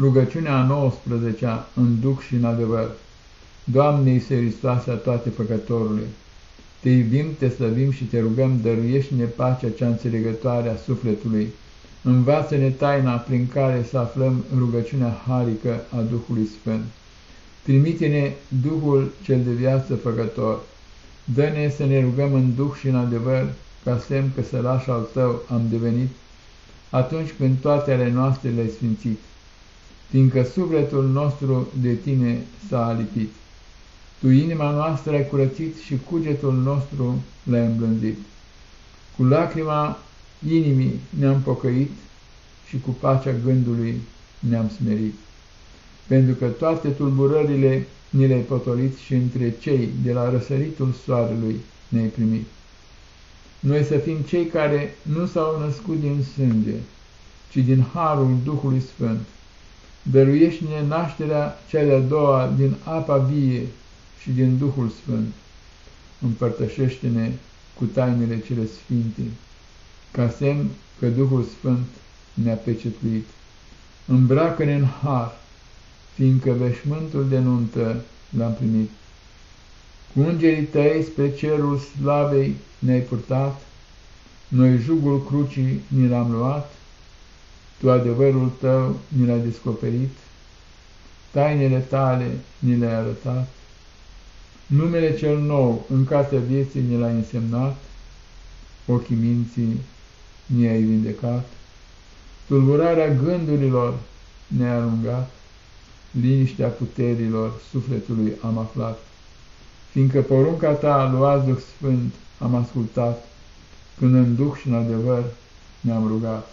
Rugăciunea a 19-a în duc și în adevăr. Doamne Iisuse Hristoase a toate făcătorului, Te iubim, Te slăvim și Te rugăm, dăruiește-ne pacea cea înțelegătoare a sufletului. Învață-ne taina prin care să aflăm rugăciunea harică a Duhului Sfânt. Trimite-ne Duhul cel de viață făcător. Dă-ne să ne rugăm în Duh și în adevăr, ca semn că sălaș al Tău am devenit, atunci când toate ale noastre le-ai sfințit fiindcă sufletul nostru de tine s-a alipit. Tu inima noastră ai curățit și cugetul nostru l-ai îmblândit. Cu lacrima inimii ne-am pocăit și cu pacea gândului ne-am smerit. Pentru că toate tulburările ni le-ai potolit și între cei de la răsăritul soarelui ne-ai primit. Noi să fim cei care nu s-au născut din sânge, ci din harul Duhului Sfânt, dăruiește-ne nașterea cea de-a doua din apa vie și din Duhul Sfânt. Împărtășește-ne cu tainele cele sfinte, ca semn că Duhul Sfânt ne-a pecetuit. Îmbracă-ne în har, fiindcă veșmântul de nuntă l-am primit. Cu îngerii tăi spre cerul slavei ne-ai purtat, noi jugul crucii ni l-am luat, tu adevărul tău ni l-ai descoperit, tainele tale ni le-ai arătat, numele cel nou în cartea vieții ni l-ai însemnat, ochii minții ni-ai vindecat, tulburarea gândurilor ne-ai alungat, liniștea puterilor sufletului am aflat, fiindcă porunca ta, luați Duh Sfânt, am ascultat, când în Duh și în adevăr ne-am rugat.